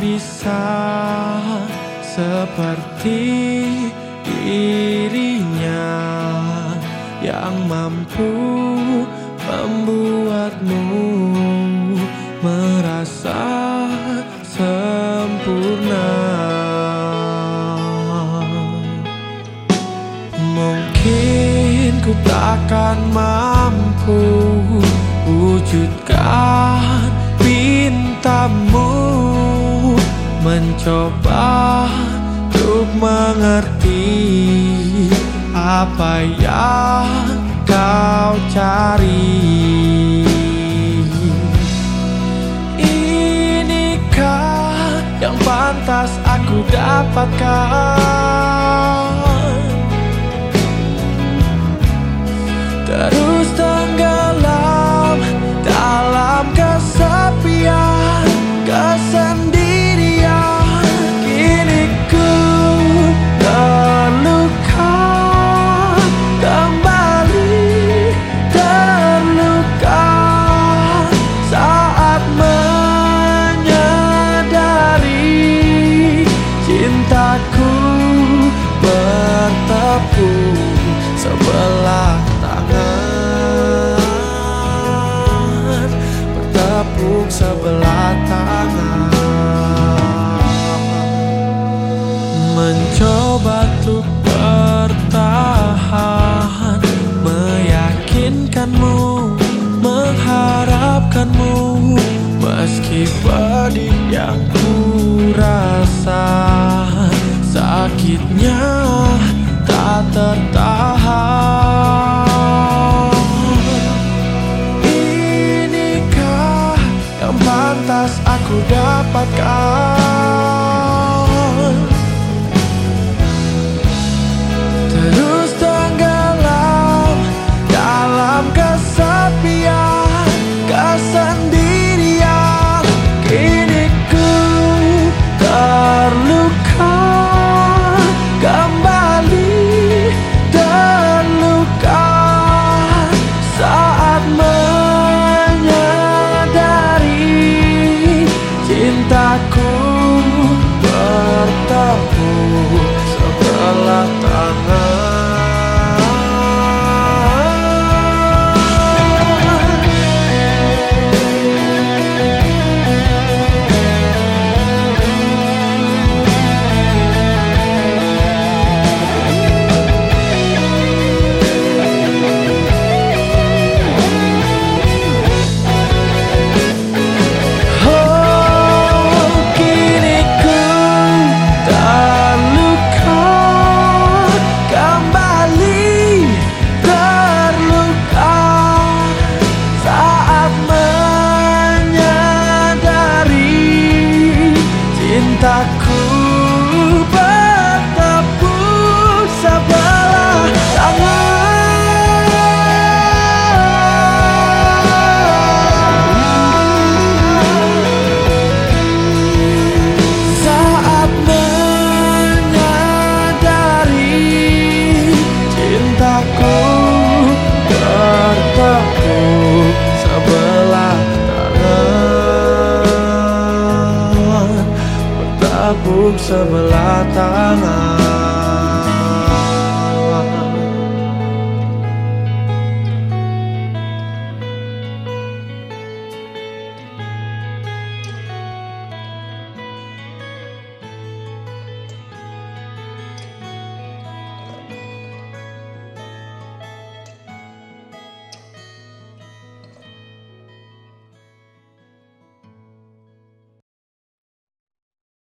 bisa seperti dirinya yang mampu membuatmu merasa sempurna. Mungkin ku takkan mampu wujudkan pintamu Mencoba untuk mengerti apa yang kau cari. Inikah yang pantas aku dapatkan? Terus tenggelam bertepuk sebelah tangan Bertepuk sebelah tangan. Mencoba untuk bertahan Meyakinkanmu Mengharapkanmu Meski pedih yang ku rasa Sakitnya sebelah tangan